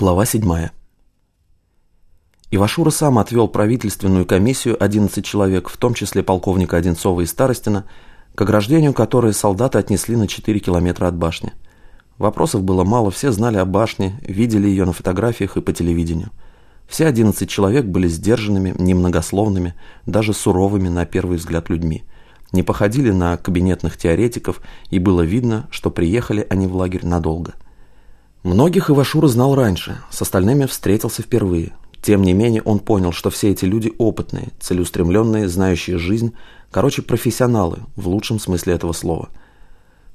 Глава 7. Ивашура сам отвел правительственную комиссию 11 человек, в том числе полковника Одинцова и Старостина, к ограждению которое солдаты отнесли на 4 километра от башни. Вопросов было мало, все знали о башне, видели ее на фотографиях и по телевидению. Все 11 человек были сдержанными, немногословными, даже суровыми на первый взгляд людьми. Не походили на кабинетных теоретиков, и было видно, что приехали они в лагерь надолго – Многих Ивашура знал раньше, с остальными встретился впервые. Тем не менее, он понял, что все эти люди опытные, целеустремленные, знающие жизнь, короче, профессионалы, в лучшем смысле этого слова.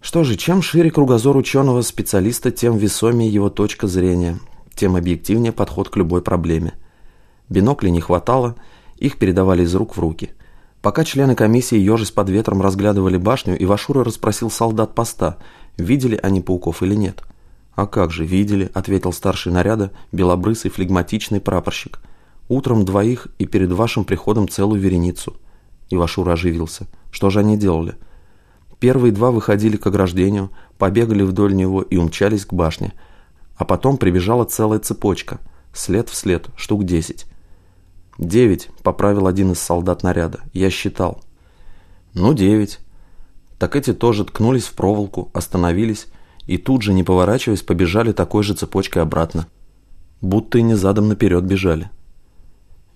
Что же, чем шире кругозор ученого-специалиста, тем весомее его точка зрения, тем объективнее подход к любой проблеме. Биноклей не хватало, их передавали из рук в руки. Пока члены комиссии, ежась под ветром, разглядывали башню, Ивашура расспросил солдат поста, видели они пауков или нет – «А как же, видели», — ответил старший наряда, белобрысый флегматичный прапорщик. «Утром двоих и перед вашим приходом целую вереницу». Ивашура оживился. «Что же они делали?» Первые два выходили к ограждению, побегали вдоль него и умчались к башне. А потом прибежала целая цепочка. След в след, штук десять. «Девять», — поправил один из солдат наряда. «Я считал». «Ну, девять». Так эти тоже ткнулись в проволоку, остановились и тут же, не поворачиваясь, побежали такой же цепочкой обратно. Будто и не задом наперед бежали.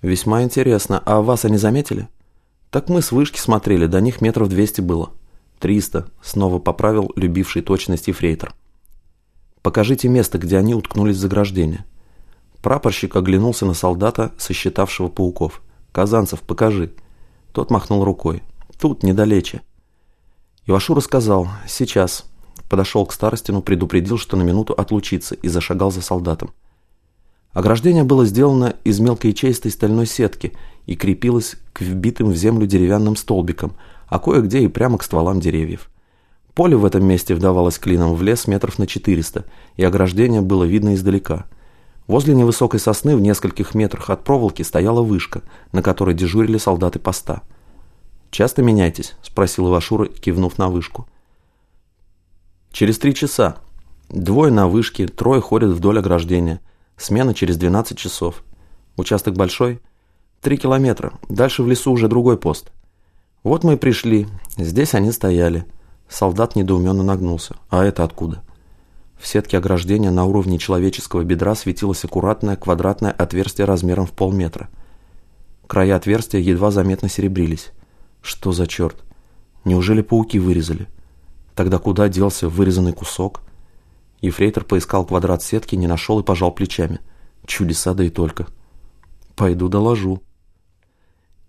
«Весьма интересно. А вас они заметили?» «Так мы с вышки смотрели, до них метров двести было». «Триста», — снова поправил любивший точность ефрейтор. «Покажите место, где они уткнулись в заграждение». Прапорщик оглянулся на солдата, сосчитавшего пауков. «Казанцев, покажи». Тот махнул рукой. «Тут, недалече». Ивашура сказал «Сейчас» подошел к Старостину, предупредил, что на минуту отлучится, и зашагал за солдатом. Ограждение было сделано из мелкой ячеистой стальной сетки и крепилось к вбитым в землю деревянным столбикам, а кое-где и прямо к стволам деревьев. Поле в этом месте вдавалось клином в лес метров на 400, и ограждение было видно издалека. Возле невысокой сосны в нескольких метрах от проволоки стояла вышка, на которой дежурили солдаты поста. «Часто меняйтесь?» – спросил Ивашура, кивнув на вышку. Через три часа. Двое на вышке, трое ходят вдоль ограждения. Смена через 12 часов. Участок большой? Три километра. Дальше в лесу уже другой пост. Вот мы и пришли. Здесь они стояли. Солдат недоуменно нагнулся. А это откуда? В сетке ограждения на уровне человеческого бедра светилось аккуратное квадратное отверстие размером в полметра. Края отверстия едва заметно серебрились. Что за черт? Неужели пауки вырезали? Тогда куда делся вырезанный кусок? Ефрейтор поискал квадрат сетки, не нашел и пожал плечами. Чудеса да и только. Пойду доложу.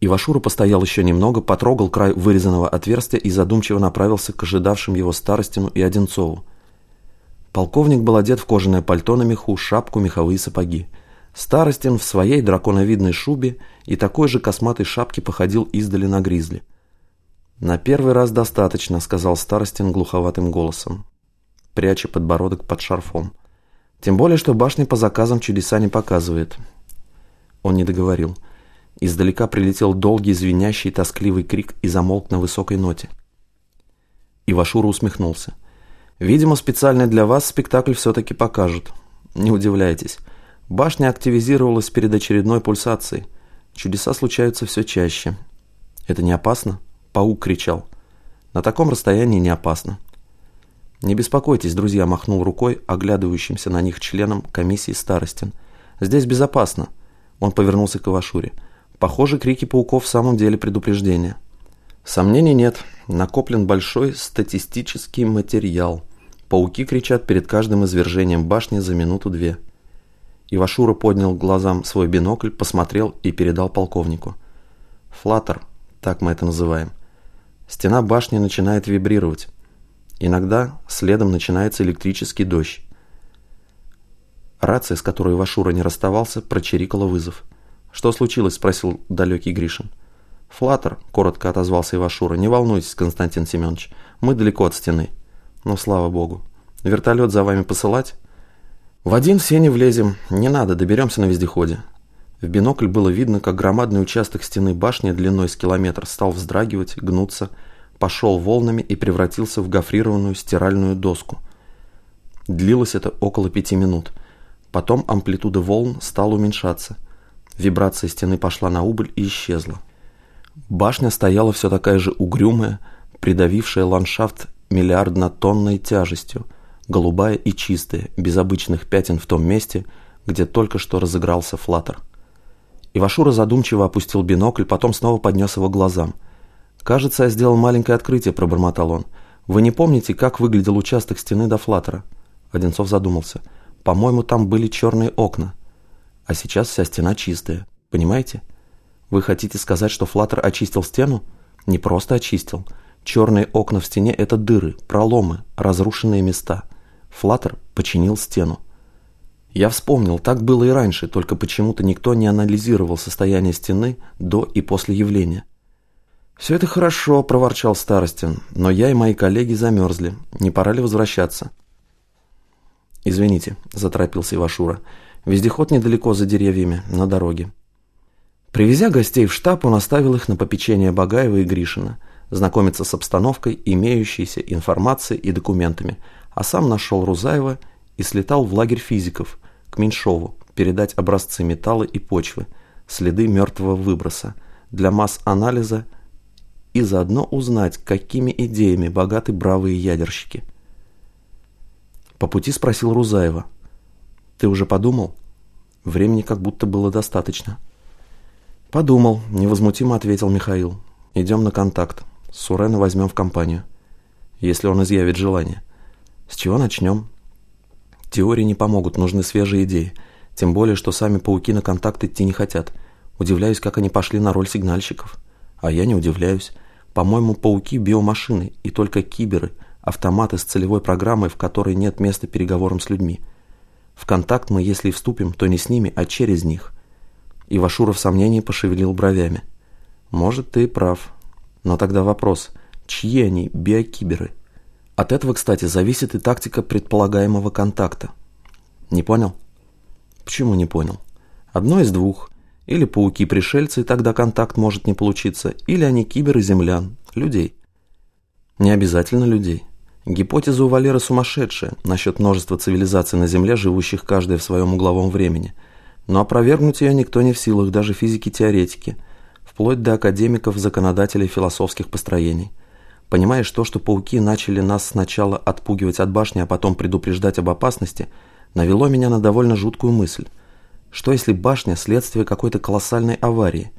Ивашура постоял еще немного, потрогал край вырезанного отверстия и задумчиво направился к ожидавшим его Старостину и Одинцову. Полковник был одет в кожаное пальто на меху, шапку, меховые сапоги. Старостин в своей драконовидной шубе и такой же косматой шапке походил издали на гризли. «На первый раз достаточно», — сказал Старостин глуховатым голосом, пряча подбородок под шарфом. «Тем более, что башня по заказам чудеса не показывает». Он не договорил. Издалека прилетел долгий, звенящий, тоскливый крик и замолк на высокой ноте. Ивашура усмехнулся. «Видимо, специально для вас спектакль все-таки покажут. Не удивляйтесь. Башня активизировалась перед очередной пульсацией. Чудеса случаются все чаще. Это не опасно?» Паук кричал. На таком расстоянии не опасно. «Не беспокойтесь, друзья», – махнул рукой оглядывающимся на них членам комиссии Старостин. «Здесь безопасно». Он повернулся к Ивашуре. «Похоже, крики пауков в самом деле предупреждение». Сомнений нет. Накоплен большой статистический материал. Пауки кричат перед каждым извержением башни за минуту-две. Ивашура поднял глазам свой бинокль, посмотрел и передал полковнику. «Флаттер, так мы это называем. Стена башни начинает вибрировать. Иногда следом начинается электрический дождь. Рация, с которой Вашура не расставался, прочирикала вызов. «Что случилось?» – спросил далекий Гришин. «Флаттер», – коротко отозвался Ивашура. «Не волнуйтесь, Константин Семенович, мы далеко от стены». «Ну, слава богу. Вертолет за вами посылать?» «В один все не влезем. Не надо, доберемся на вездеходе. В бинокль было видно, как громадный участок стены башни длиной с километр стал вздрагивать, гнуться, пошел волнами и превратился в гофрированную стиральную доску. Длилось это около пяти минут. Потом амплитуда волн стала уменьшаться. Вибрация стены пошла на убыль и исчезла. Башня стояла все такая же угрюмая, придавившая ландшафт миллиардно-тонной тяжестью, голубая и чистая, без обычных пятен в том месте, где только что разыгрался флаттер. Ивашура задумчиво опустил бинокль, потом снова поднес его глазам. «Кажется, я сделал маленькое открытие», – пробормотал он. «Вы не помните, как выглядел участок стены до флаттера?» Одинцов задумался. «По-моему, там были черные окна. А сейчас вся стена чистая. Понимаете? Вы хотите сказать, что флаттер очистил стену? Не просто очистил. Черные окна в стене – это дыры, проломы, разрушенные места. Флаттер починил стену. Я вспомнил, так было и раньше, только почему-то никто не анализировал состояние стены до и после явления. «Все это хорошо», – проворчал Старостин, – «но я и мои коллеги замерзли. Не пора ли возвращаться?» «Извините», – заторопился Ивашура. «Вездеход недалеко за деревьями, на дороге». Привезя гостей в штаб, он оставил их на попечение Багаева и Гришина, знакомиться с обстановкой, имеющейся информацией и документами, а сам нашел Рузаева и слетал в лагерь физиков, к Меньшову, передать образцы металла и почвы, следы мертвого выброса, для масс-анализа и заодно узнать, какими идеями богаты бравые ядерщики. По пути спросил Рузаева. «Ты уже подумал?» Времени как будто было достаточно. «Подумал», – невозмутимо ответил Михаил. «Идем на контакт. Сурена возьмем в компанию. Если он изъявит желание. С чего начнем?» Теории не помогут, нужны свежие идеи. Тем более, что сами пауки на контакт идти не хотят. Удивляюсь, как они пошли на роль сигнальщиков. А я не удивляюсь. По-моему, пауки – биомашины, и только киберы – автоматы с целевой программой, в которой нет места переговорам с людьми. В контакт мы, если и вступим, то не с ними, а через них. И Вашура в сомнении пошевелил бровями. Может, ты и прав. Но тогда вопрос, чьи они, биокиберы? От этого, кстати, зависит и тактика предполагаемого контакта. Не понял? Почему не понял? Одно из двух. Или пауки-пришельцы, и тогда контакт может не получиться, или они киберы землян, людей. Не обязательно людей. Гипотеза у Валеры сумасшедшая насчет множества цивилизаций на Земле, живущих каждая в своем угловом времени. Но опровергнуть ее никто не в силах, даже физики-теоретики, вплоть до академиков-законодателей философских построений. Понимаешь, то, что пауки начали нас сначала отпугивать от башни, а потом предупреждать об опасности, навело меня на довольно жуткую мысль. Что если башня – следствие какой-то колоссальной аварии?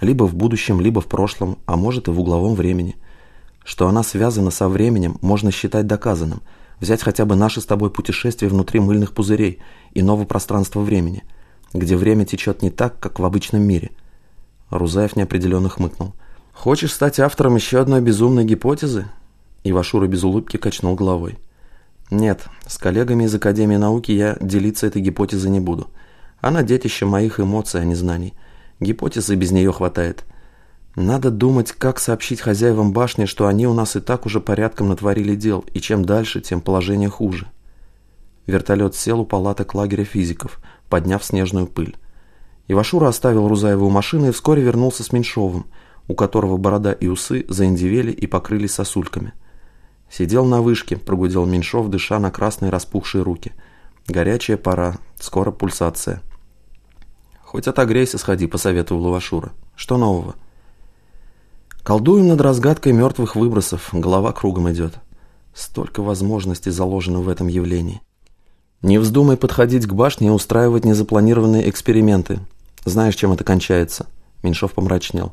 Либо в будущем, либо в прошлом, а может и в угловом времени. Что она связана со временем, можно считать доказанным. Взять хотя бы наше с тобой путешествие внутри мыльных пузырей, иного пространства времени, где время течет не так, как в обычном мире. Рузаев неопределенно хмыкнул. «Хочешь стать автором еще одной безумной гипотезы?» Ивашура без улыбки качнул головой. «Нет, с коллегами из Академии науки я делиться этой гипотезой не буду. Она детище моих эмоций, а не знаний. Гипотезы без нее хватает. Надо думать, как сообщить хозяевам башни, что они у нас и так уже порядком натворили дел, и чем дальше, тем положение хуже». Вертолет сел у палаток лагеря физиков, подняв снежную пыль. Ивашура оставил Рузаеву машину и вскоре вернулся с Меньшовым – у которого борода и усы заиндивели и покрылись сосульками. Сидел на вышке, прогудел Меньшов, дыша на красные распухшие руки. Горячая пора, скоро пульсация. Хоть отогрейся, сходи, посоветовал Лавашура. Что нового? Колдуем над разгадкой мертвых выбросов, голова кругом идет. Столько возможностей заложено в этом явлении. Не вздумай подходить к башне и устраивать незапланированные эксперименты. Знаешь, чем это кончается? Меньшов помрачнел.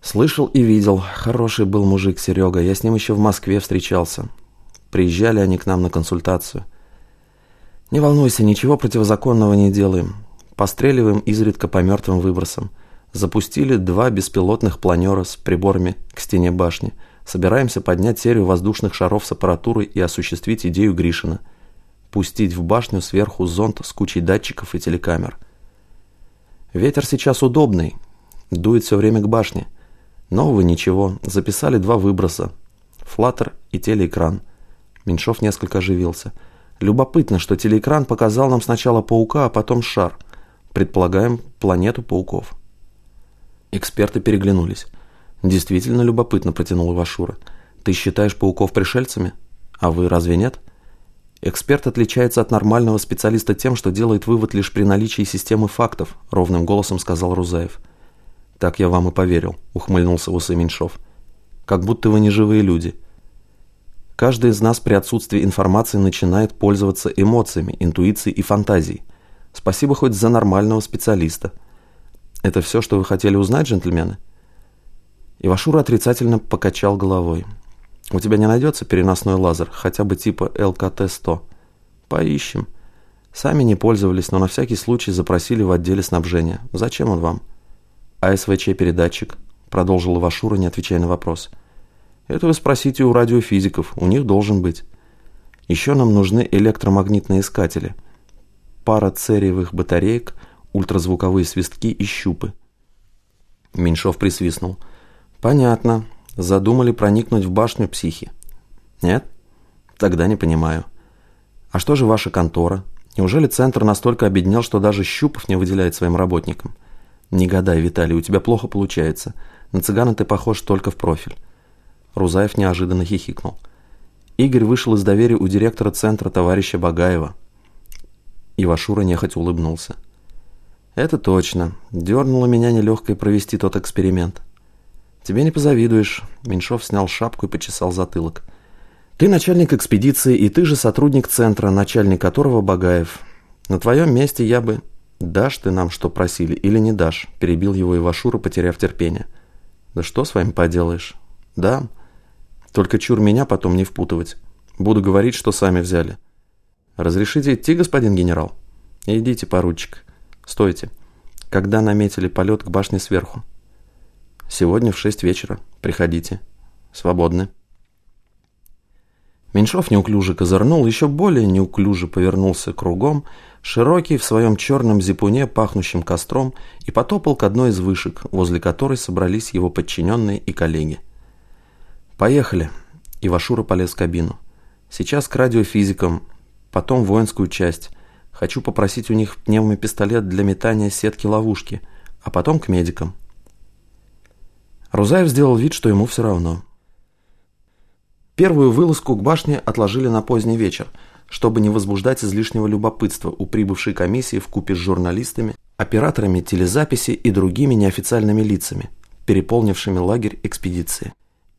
Слышал и видел. Хороший был мужик Серега. Я с ним еще в Москве встречался. Приезжали они к нам на консультацию. Не волнуйся, ничего противозаконного не делаем. Постреливаем изредка по мертвым выбросам. Запустили два беспилотных планера с приборами к стене башни. Собираемся поднять серию воздушных шаров с аппаратурой и осуществить идею Гришина. Пустить в башню сверху зонд с кучей датчиков и телекамер. Ветер сейчас удобный. Дует все время к башне. Нового ничего. Записали два выброса. Флаттер и телеэкран. Меньшов несколько оживился. Любопытно, что телеэкран показал нам сначала паука, а потом шар. Предполагаем, планету пауков. Эксперты переглянулись. «Действительно любопытно», – протянул Ивашура. «Ты считаешь пауков пришельцами? А вы разве нет?» Эксперт отличается от нормального специалиста тем, что делает вывод лишь при наличии системы фактов, ровным голосом сказал Рузаев. Так я вам и поверил, ухмыльнулся усы Меньшов. Как будто вы не живые люди. Каждый из нас при отсутствии информации начинает пользоваться эмоциями, интуицией и фантазией. Спасибо хоть за нормального специалиста. Это все, что вы хотели узнать, джентльмены? Ивашура отрицательно покачал головой. У тебя не найдется переносной лазер, хотя бы типа ЛКТ-100? Поищем. Сами не пользовались, но на всякий случай запросили в отделе снабжения. Зачем он вам? А СВЧ-передатчик? Продолжил Ивашура, не отвечая на вопрос. Это вы спросите у радиофизиков, у них должен быть. Еще нам нужны электромагнитные искатели. Пара цериевых батареек, ультразвуковые свистки и щупы. Меньшов присвистнул. Понятно. Задумали проникнуть в башню психи. Нет? Тогда не понимаю. А что же ваша контора? Неужели центр настолько обеднел, что даже щупов не выделяет своим работникам? Не гадай, Виталий, у тебя плохо получается. На цыгана ты похож только в профиль. Рузаев неожиданно хихикнул. Игорь вышел из доверия у директора центра товарища Багаева. Ивашура нехоть улыбнулся. «Это точно. Дернуло меня нелегкое провести тот эксперимент. «Тебе не позавидуешь». Меньшов снял шапку и почесал затылок. «Ты начальник экспедиции, и ты же сотрудник центра, начальник которого Багаев. На твоем месте я бы...» «Дашь ты нам, что просили, или не дашь?» Перебил его Ивашура, потеряв терпение. «Да что с вами поделаешь?» «Да. Только чур меня потом не впутывать. Буду говорить, что сами взяли». «Разрешите идти, господин генерал?» «Идите, поручик. Стойте. Когда наметили полет к башне сверху?» Сегодня в шесть вечера. Приходите. Свободны. Меньшов неуклюже козырнул, еще более неуклюже повернулся кругом, широкий в своем черном зипуне, пахнущим костром, и потопал к одной из вышек, возле которой собрались его подчиненные и коллеги. «Поехали!» Ивашура полез в кабину. «Сейчас к радиофизикам, потом воинскую часть. Хочу попросить у них пневмопистолет для метания сетки-ловушки, а потом к медикам». Рузаев сделал вид, что ему все равно. Первую вылазку к башне отложили на поздний вечер, чтобы не возбуждать излишнего любопытства у прибывшей комиссии в купе с журналистами, операторами телезаписи и другими неофициальными лицами, переполнившими лагерь экспедиции.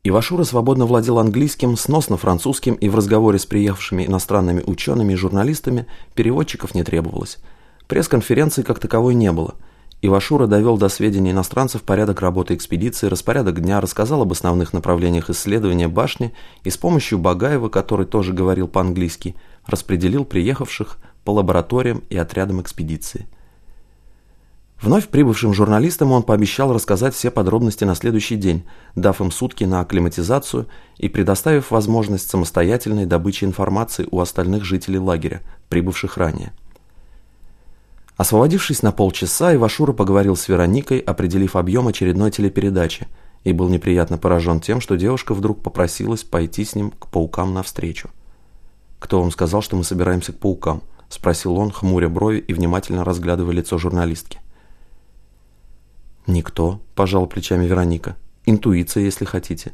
Ивашура свободно владел английским, сносно французским и в разговоре с приехавшими иностранными учеными и журналистами переводчиков не требовалось. Пресс-конференции как таковой не было – Ивашура довел до сведения иностранцев порядок работы экспедиции, распорядок дня, рассказал об основных направлениях исследования башни и с помощью Багаева, который тоже говорил по-английски, распределил приехавших по лабораториям и отрядам экспедиции. Вновь прибывшим журналистам он пообещал рассказать все подробности на следующий день, дав им сутки на акклиматизацию и предоставив возможность самостоятельной добычи информации у остальных жителей лагеря, прибывших ранее. Освободившись на полчаса, Ивашура поговорил с Вероникой, определив объем очередной телепередачи, и был неприятно поражен тем, что девушка вдруг попросилась пойти с ним к паукам навстречу. «Кто вам сказал, что мы собираемся к паукам?» – спросил он, хмуря брови и внимательно разглядывая лицо журналистки. «Никто», – пожал плечами Вероника. «Интуиция, если хотите.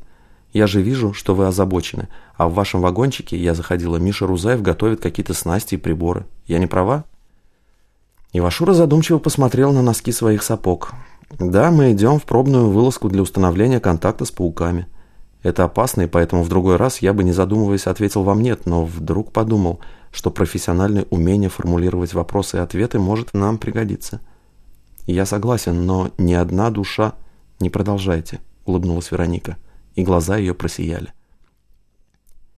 Я же вижу, что вы озабочены, а в вашем вагончике, я заходила, Миша Рузаев готовит какие-то снасти и приборы. Я не права?» Ивашура задумчиво посмотрел на носки своих сапог. «Да, мы идем в пробную вылазку для установления контакта с пауками. Это опасно, и поэтому в другой раз я бы, не задумываясь, ответил вам «нет», но вдруг подумал, что профессиональное умение формулировать вопросы и ответы может нам пригодиться. Я согласен, но ни одна душа... Не продолжайте, улыбнулась Вероника, и глаза ее просияли.